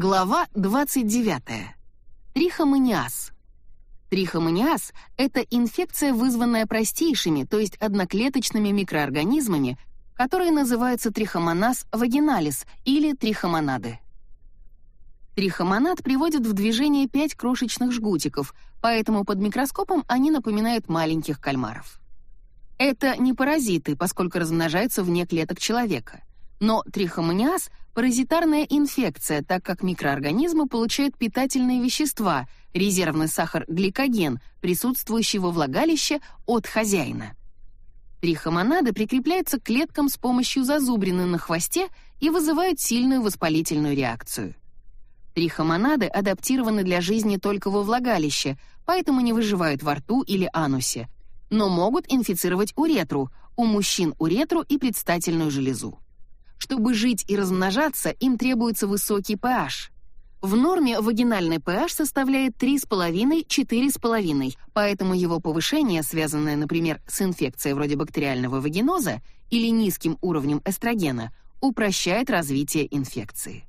Глава 29. Трихомониаз. Трихомониаз — это инфекция, вызванная простейшими, то есть одноклеточными микроорганизмами, которые называются трихомоназ вагиналис или трихомонады. Трихомонад приводит в движение пять крошечных жгутиков, поэтому под микроскопом они напоминают маленьких кальмаров. Это не паразиты, поскольку размножаются вне клеток человека. Но трихомониаз — паразитарная инфекция, так как микроорганизмы получают питательные вещества, резервный сахар гликоген, присутствующий во влагалище от хозяина. Трихомонады прикрепляются к клеткам с помощью зазубрины на хвосте и вызывают сильную воспалительную реакцию. Трихомонады адаптированы для жизни только во влагалище, поэтому не выживают во рту или анусе, но могут инфицировать уретру, у мужчин уретру и предстательную железу. Чтобы жить и размножаться, им требуется высокий pH. В норме вагинальный pH составляет 3,5-4,5, поэтому его повышение, связанное, например, с инфекцией вроде бактериального вагиноза или низким уровнем эстрогена, упрощает развитие инфекции.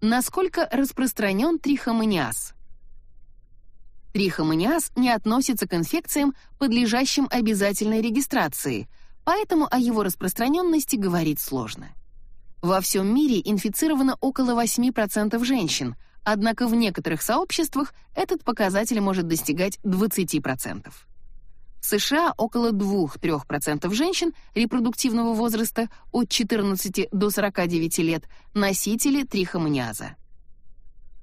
Насколько распространен трихомониаз? Трихомониаз не относится к инфекциям, подлежащим обязательной регистрации – поэтому о его распространенности говорить сложно. Во всем мире инфицировано около 8% женщин, однако в некоторых сообществах этот показатель может достигать 20%. В США около 2-3% женщин репродуктивного возраста от 14 до 49 лет носители трихомониаза.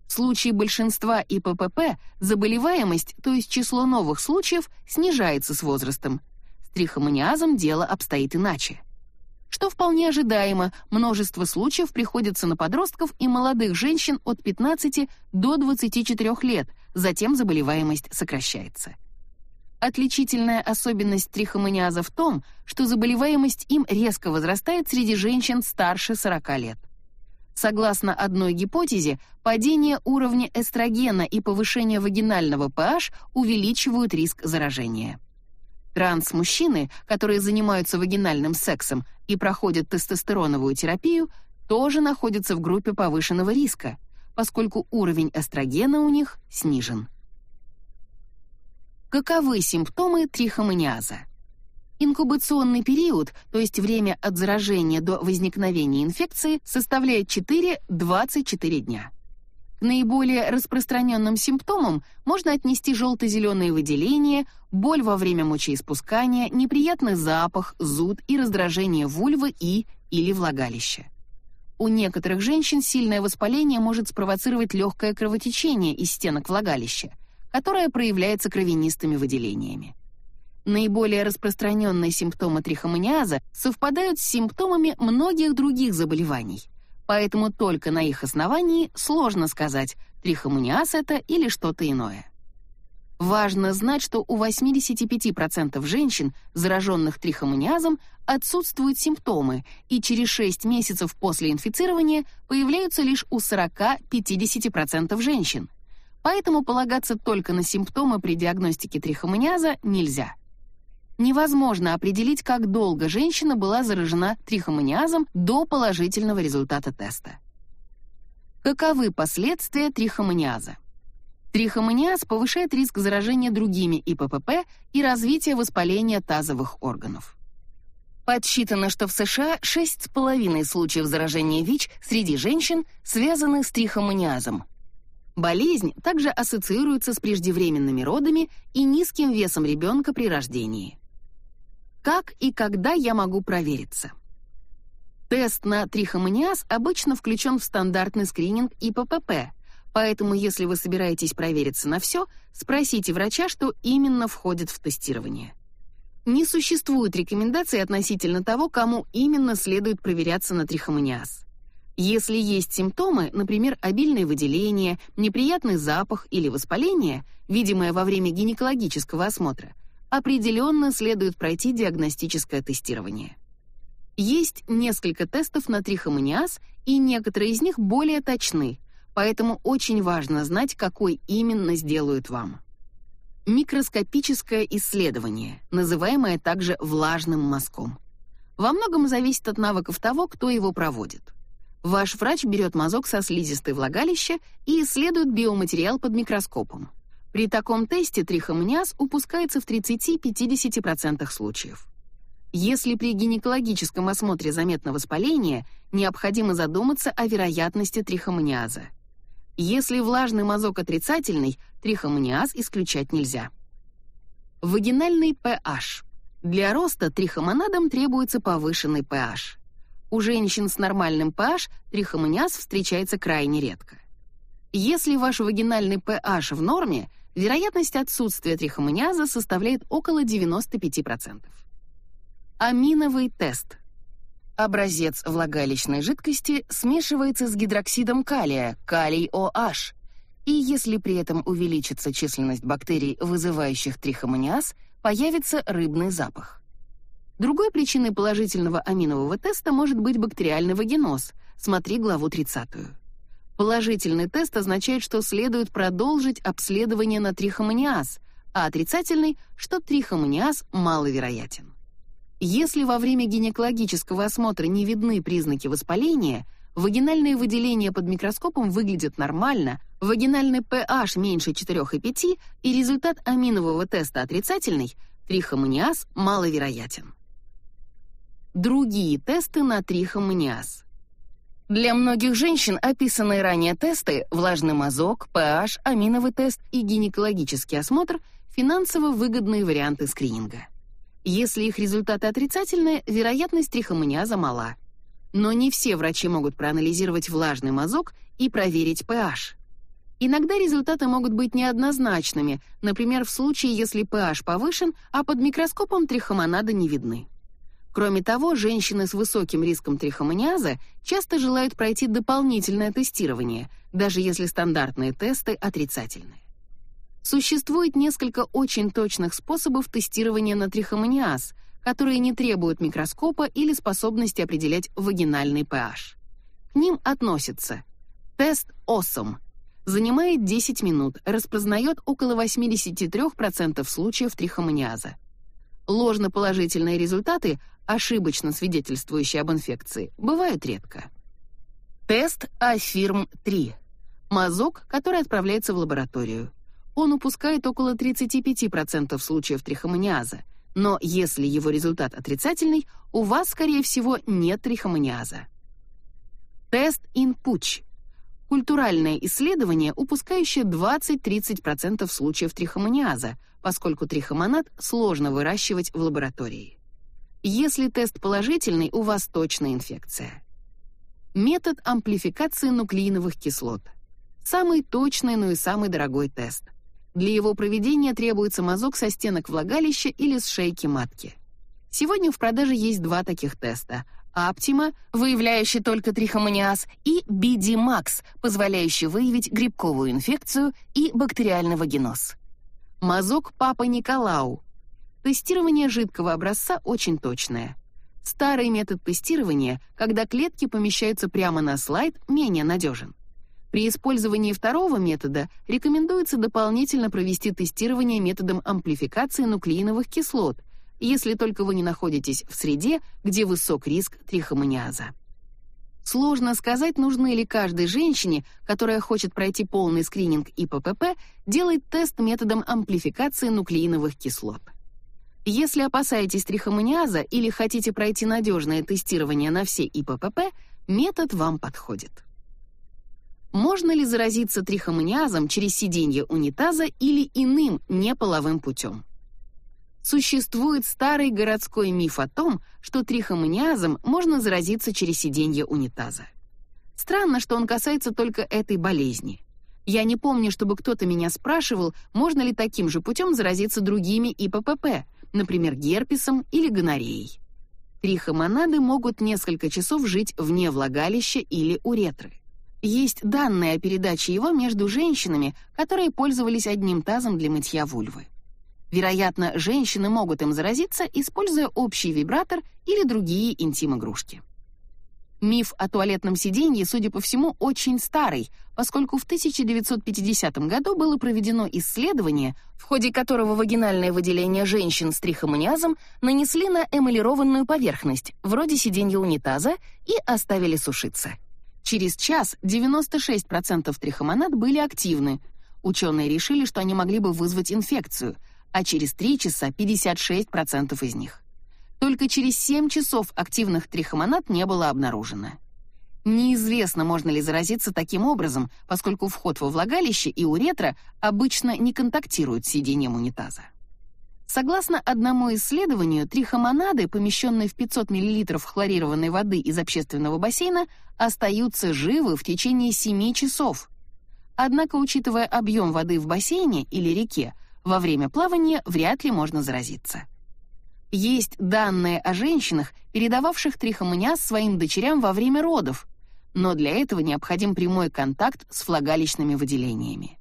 В случае большинства ИППП заболеваемость, то есть число новых случаев, снижается с возрастом, трихомониазом дело обстоит иначе. Что вполне ожидаемо, множество случаев приходится на подростков и молодых женщин от 15 до 24 лет, затем заболеваемость сокращается. Отличительная особенность трихомониаза в том, что заболеваемость им резко возрастает среди женщин старше 40 лет. Согласно одной гипотезе, падение уровня эстрогена и повышение вагинального pH увеличивают риск заражения. Транс-мужчины, которые занимаются вагинальным сексом и проходят тестостероновую терапию, тоже находятся в группе повышенного риска, поскольку уровень эстрогена у них снижен. Каковы симптомы трихомониаза? Инкубационный период, то есть время от заражения до возникновения инфекции, составляет 4-24 дня. К наиболее распространенным симптомам можно отнести желто-зеленые выделения, боль во время мочеиспускания, неприятный запах, зуд и раздражение вульвы и или влагалища. У некоторых женщин сильное воспаление может спровоцировать легкое кровотечение из стенок влагалища, которое проявляется кровянистыми выделениями. Наиболее распространенные симптомы трихомониаза совпадают с симптомами многих других заболеваний поэтому только на их основании сложно сказать, трихомониаз это или что-то иное. Важно знать, что у 85% женщин, зараженных трихомониазом, отсутствуют симптомы, и через 6 месяцев после инфицирования появляются лишь у 40-50% женщин. Поэтому полагаться только на симптомы при диагностике трихомониаза нельзя невозможно определить, как долго женщина была заражена трихомониазом до положительного результата теста. Каковы последствия трихомониаза? Трихомониаз повышает риск заражения другими ИППП и развития воспаления тазовых органов. Подсчитано, что в США 6,5 случаев заражения ВИЧ среди женщин связаны с трихомониазом. Болезнь также ассоциируется с преждевременными родами и низким весом ребенка при рождении. Как и когда я могу провериться? Тест на трихомониаз обычно включен в стандартный скрининг ИППП, поэтому если вы собираетесь провериться на все, спросите врача, что именно входит в тестирование. Не существует рекомендаций относительно того, кому именно следует проверяться на трихомониаз. Если есть симптомы, например, обильные выделения, неприятный запах или воспаление, видимое во время гинекологического осмотра, определенно следует пройти диагностическое тестирование. Есть несколько тестов на трихомониаз, и некоторые из них более точны, поэтому очень важно знать, какой именно сделают вам. Микроскопическое исследование, называемое также влажным мазком. Во многом зависит от навыков того, кто его проводит. Ваш врач берет мазок со слизистой влагалища и исследует биоматериал под микроскопом. При таком тесте трихомониаз упускается в 30-50% случаев. Если при гинекологическом осмотре заметно воспаление, необходимо задуматься о вероятности трихомониаза. Если влажный мазок отрицательный, трихомониаз исключать нельзя. Вагинальный pH. Для роста трихомонадам требуется повышенный pH. У женщин с нормальным pH трихомониаз встречается крайне редко. Если ваш вагинальный pH в норме, вероятность отсутствия трихомониаза составляет около 95%. Аминовый тест. Образец влагалищной жидкости смешивается с гидроксидом калия, калий OH, и если при этом увеличится численность бактерий, вызывающих трихомониаз, появится рыбный запах. Другой причиной положительного аминового теста может быть бактериальный вагиноз. Смотри главу 30. Положительный тест означает, что следует продолжить обследование на трихомониаз, а отрицательный, что трихомониаз маловероятен. Если во время гинекологического осмотра не видны признаки воспаления, вагинальные выделения под микроскопом выглядят нормально, вагинальный pH меньше 4,5 и результат аминового теста отрицательный, трихомониаз маловероятен. Другие тесты на трихомониаз. Для многих женщин описанные ранее тесты влажный мазок, pH, аминовый тест и гинекологический осмотр финансово выгодные варианты скрининга. Если их результаты отрицательные, вероятность трихомониаза мала. Но не все врачи могут проанализировать влажный мазок и проверить pH. Иногда результаты могут быть неоднозначными, например, в случае, если pH повышен, а под микроскопом трихомонады не видны. Кроме того, женщины с высоким риском трихомониаза часто желают пройти дополнительное тестирование, даже если стандартные тесты отрицательные. Существует несколько очень точных способов тестирования на трихомониаз, которые не требуют микроскопа или способности определять вагинальный pH. К ним относятся тест ОСОМ. Занимает 10 минут, распознает около 83% случаев трихомониаза. Ложноположительные результаты, ошибочно свидетельствующие об инфекции, бывают редко. Тест Афирм-3. Мазок, который отправляется в лабораторию. Он упускает около 35% случаев трихомониаза, но если его результат отрицательный, у вас, скорее всего, нет трихомониаза. Тест Инпуч. Культуральное исследование, упускающее 20-30% случаев трихомониаза, поскольку трихомонад сложно выращивать в лаборатории. Если тест положительный, у вас точно инфекция. Метод амплификации нуклеиновых кислот. Самый точный, но и самый дорогой тест. Для его проведения требуется мазок со стенок влагалища или с шейки матки. Сегодня в продаже есть два таких теста: Aptima, выявляющий только трихомониаз, и BD Max, позволяющий выявить грибковую инфекцию и бактериальный вагиноз. Мазок Папа Николау. Тестирование жидкого образца очень точное. Старый метод тестирования, когда клетки помещаются прямо на слайд, менее надежен. При использовании второго метода рекомендуется дополнительно провести тестирование методом амплификации нуклеиновых кислот, если только вы не находитесь в среде, где высок риск трихомониаза. Сложно сказать, нужно ли каждой женщине, которая хочет пройти полный скрининг ИППП, делать тест методом амплификации нуклеиновых кислот. Если опасаетесь трихомониаза или хотите пройти надежное тестирование на все ИППП, метод вам подходит. Можно ли заразиться трихомониазом через сиденье унитаза или иным неполовым путем? Существует старый городской миф о том, что трихомониазом можно заразиться через сиденье унитаза. Странно, что он касается только этой болезни. Я не помню, чтобы кто-то меня спрашивал, можно ли таким же путем заразиться другими ИППП, например, герпесом или гонореей. Трихомонады могут несколько часов жить вне влагалища или уретры. Есть данные о передаче его между женщинами, которые пользовались одним тазом для мытья вульвы. Вероятно, женщины могут им заразиться, используя общий вибратор или другие интим-игрушки. Миф о туалетном сиденье, судя по всему, очень старый, поскольку в 1950 году было проведено исследование, в ходе которого вагинальное выделение женщин с трихомониазом нанесли на эмалированную поверхность, вроде сиденья унитаза, и оставили сушиться. Через час 96% трихомонад были активны. Ученые решили, что они могли бы вызвать инфекцию, а через 3 часа 56% из них. Только через 7 часов активных трихомонад не было обнаружено. Неизвестно, можно ли заразиться таким образом, поскольку вход во влагалище и уретра обычно не контактируют с сиденьем унитаза. Согласно одному исследованию, трихомонады, помещенные в 500 мл хлорированной воды из общественного бассейна, остаются живы в течение 7 часов. Однако, учитывая объем воды в бассейне или реке, во время плавания вряд ли можно заразиться. Есть данные о женщинах, передававших трихомониаз своим дочерям во время родов, но для этого необходим прямой контакт с флагалищными выделениями.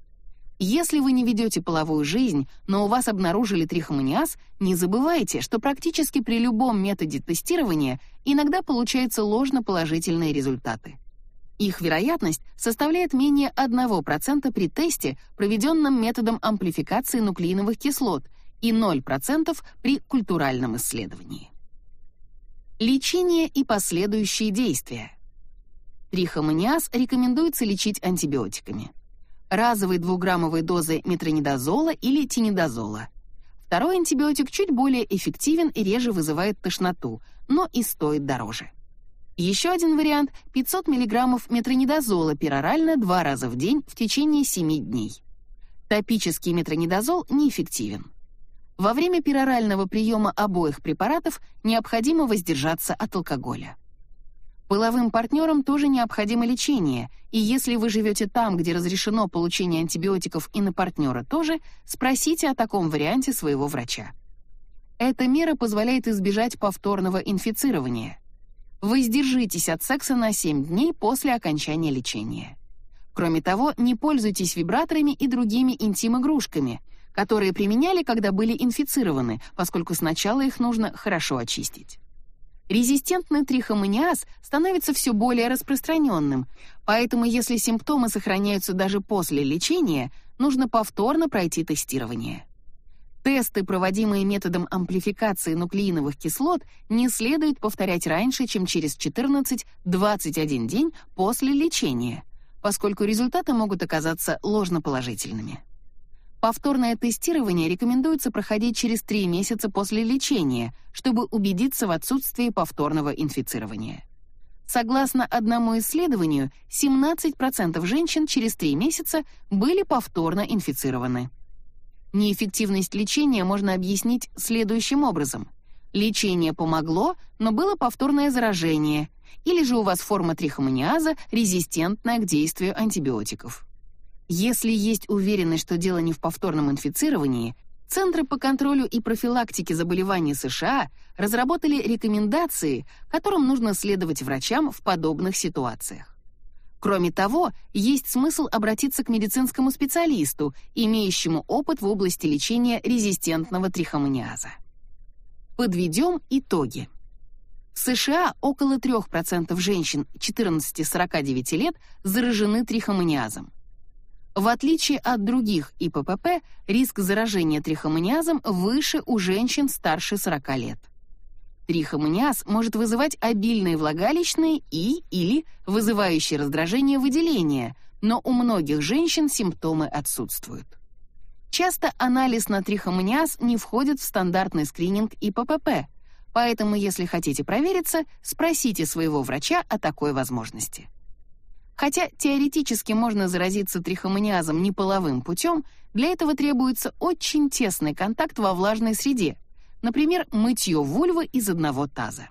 Если вы не ведете половую жизнь, но у вас обнаружили трихомониаз, не забывайте, что практически при любом методе тестирования иногда получаются ложноположительные результаты. Их вероятность составляет менее 1% при тесте, проведенном методом амплификации нуклеиновых кислот, и 0% при культуральном исследовании. Лечение и последующие действия. Трихомониаз рекомендуется лечить антибиотиками. Разовой двухграммовой дозой метронидозола или тинидозола. Второй антибиотик чуть более эффективен и реже вызывает тошноту, но и стоит дороже. Еще один вариант 500 мг метронидозола перорально два раза в день в течение 7 дней. Топический метронидозол неэффективен. Во время перорального приема обоих препаратов необходимо воздержаться от алкоголя. Половым партнерам тоже необходимо лечение, и если вы живете там, где разрешено получение антибиотиков и на партнера тоже, спросите о таком варианте своего врача. Эта мера позволяет избежать повторного инфицирования. Воздержитесь от секса на 7 дней после окончания лечения. Кроме того, не пользуйтесь вибраторами и другими интим-игрушками, которые применяли, когда были инфицированы, поскольку сначала их нужно хорошо очистить. Резистентный трихомониаз становится все более распространенным, поэтому если симптомы сохраняются даже после лечения, нужно повторно пройти тестирование. Тесты, проводимые методом амплификации нуклеиновых кислот, не следует повторять раньше, чем через 14-21 день после лечения, поскольку результаты могут оказаться ложноположительными. Повторное тестирование рекомендуется проходить через 3 месяца после лечения, чтобы убедиться в отсутствии повторного инфицирования. Согласно одному исследованию, 17% женщин через 3 месяца были повторно инфицированы. Неэффективность лечения можно объяснить следующим образом. Лечение помогло, но было повторное заражение, или же у вас форма трихомониаза, резистентная к действию антибиотиков. Если есть уверенность, что дело не в повторном инфицировании, Центры по контролю и профилактике заболеваний США разработали рекомендации, которым нужно следовать врачам в подобных ситуациях. Кроме того, есть смысл обратиться к медицинскому специалисту, имеющему опыт в области лечения резистентного трихомониаза. Подведем итоги. В США около 3% женщин 14-49 лет заражены трихомониазом. В отличие от других ИППП, риск заражения трихомониазом выше у женщин старше 40 лет. Трихомониаз может вызывать обильные влагалищные и или вызывающие раздражение выделения, но у многих женщин симптомы отсутствуют. Часто анализ на трихомониаз не входит в стандартный скрининг ИППП, поэтому если хотите провериться, спросите своего врача о такой возможности. Хотя теоретически можно заразиться трихомониазом неполовым путем, для этого требуется очень тесный контакт во влажной среде, например, мытье вульвы из одного таза.